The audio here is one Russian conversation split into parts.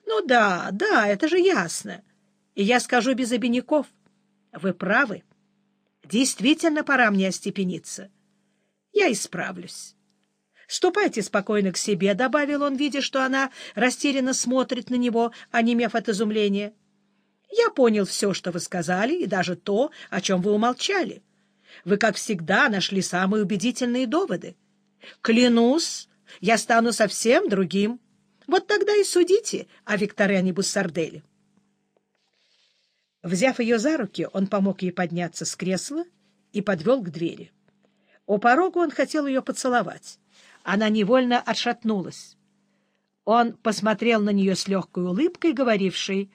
— Ну да, да, это же ясно. И я скажу без обиняков. Вы правы. Действительно пора мне остепениться. Я исправлюсь. «Ступайте спокойно к себе», — добавил он, видя, что она растерянно смотрит на него, онемев от изумления. «Я понял все, что вы сказали, и даже то, о чем вы умолчали. Вы, как всегда, нашли самые убедительные доводы. Клянусь, я стану совсем другим. Вот тогда и судите о Викториане Буссарделе». Взяв ее за руки, он помог ей подняться с кресла и подвел к двери. У порога он хотел ее поцеловать. Она невольно отшатнулась. Он посмотрел на нее с легкой улыбкой, говорившей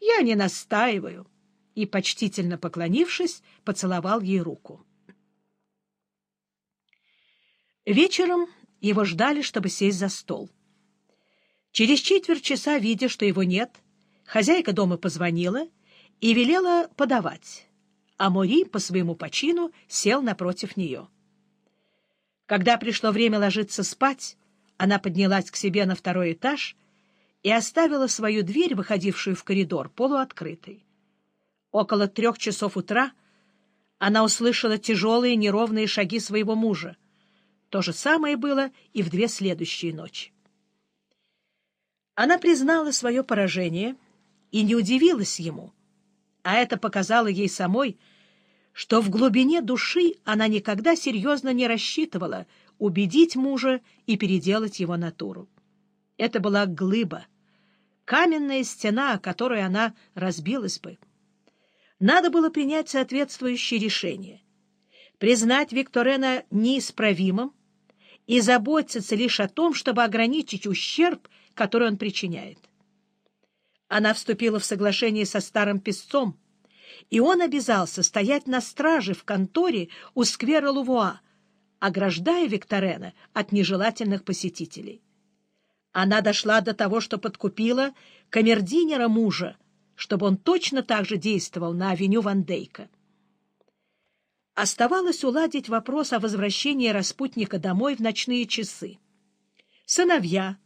«Я не настаиваю», и, почтительно поклонившись, поцеловал ей руку. Вечером его ждали, чтобы сесть за стол. Через четверть часа, видя, что его нет, хозяйка дома позвонила и велела подавать, а Мори по своему почину сел напротив нее. Когда пришло время ложиться спать, она поднялась к себе на второй этаж и оставила свою дверь, выходившую в коридор, полуоткрытой. Около трех часов утра она услышала тяжелые неровные шаги своего мужа. То же самое было и в две следующие ночи. Она признала свое поражение и не удивилась ему, а это показало ей самой, что в глубине души она никогда серьезно не рассчитывала убедить мужа и переделать его натуру. Это была глыба, каменная стена, о которой она разбилась бы. Надо было принять соответствующее решение, признать Викторена неисправимым и заботиться лишь о том, чтобы ограничить ущерб, который он причиняет. Она вступила в соглашение со старым песцом, и он обязался стоять на страже в конторе у сквера Лувуа, ограждая Викторена от нежелательных посетителей. Она дошла до того, что подкупила камердинера мужа, чтобы он точно так же действовал на авеню Вандейка. Оставалось уладить вопрос о возвращении распутника домой в ночные часы. Сыновья,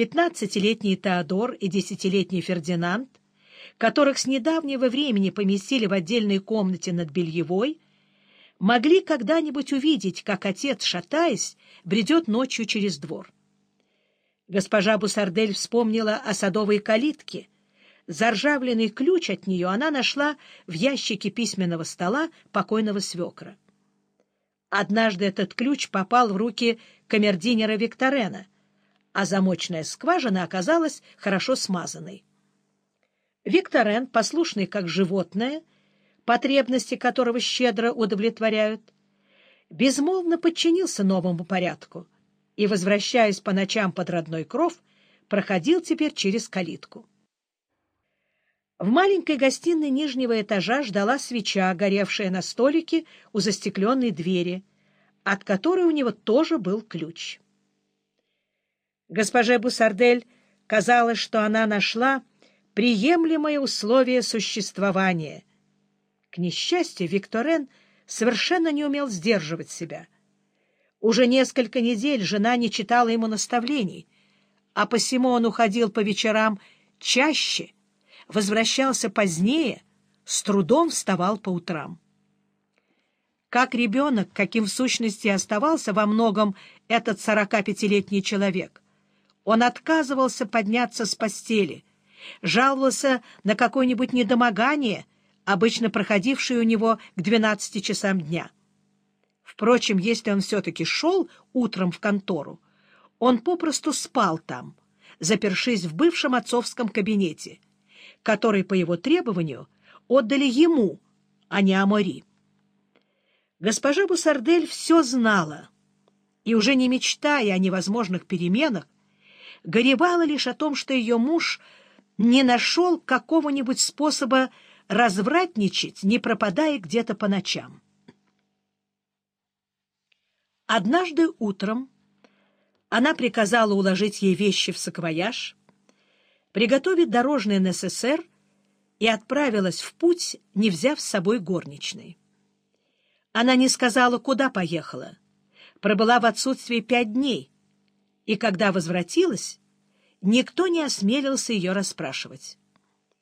пятнадцатилетний Теодор и десятилетний Фердинанд, которых с недавнего времени поместили в отдельной комнате над бельевой, могли когда-нибудь увидеть, как отец, шатаясь, бредет ночью через двор. Госпожа Бусардель вспомнила о садовой калитке. Заржавленный ключ от нее она нашла в ящике письменного стола покойного свекра. Однажды этот ключ попал в руки камердинера Викторена, а замочная скважина оказалась хорошо смазанной. Викторен, послушный как животное, потребности которого щедро удовлетворяют, безмолвно подчинился новому порядку и, возвращаясь по ночам под родной кров, проходил теперь через калитку. В маленькой гостиной нижнего этажа ждала свеча, горевшая на столике у застекленной двери, от которой у него тоже был ключ. Госпоже Бусардель казалось, что она нашла приемлемое условие существования. К несчастью, Викторен совершенно не умел сдерживать себя. Уже несколько недель жена не читала ему наставлений, а посему он уходил по вечерам чаще, возвращался позднее, с трудом вставал по утрам. Как ребенок, каким в сущности оставался во многом этот сорокапятилетний человек, он отказывался подняться с постели — жаловался на какое-нибудь недомогание, обычно проходившее у него к двенадцати часам дня. Впрочем, если он все-таки шел утром в контору, он попросту спал там, запершись в бывшем отцовском кабинете, который, по его требованию, отдали ему, а не Амори. Госпожа Бусардель все знала, и, уже не мечтая о невозможных переменах, горевала лишь о том, что ее муж — не нашел какого-нибудь способа развратничать, не пропадая где-то по ночам. Однажды утром она приказала уложить ей вещи в саквояж, приготовить дорожный НССР и отправилась в путь, не взяв с собой горничной. Она не сказала, куда поехала, пробыла в отсутствии пять дней, и когда возвратилась, никто не осмелился ее расспрашивать.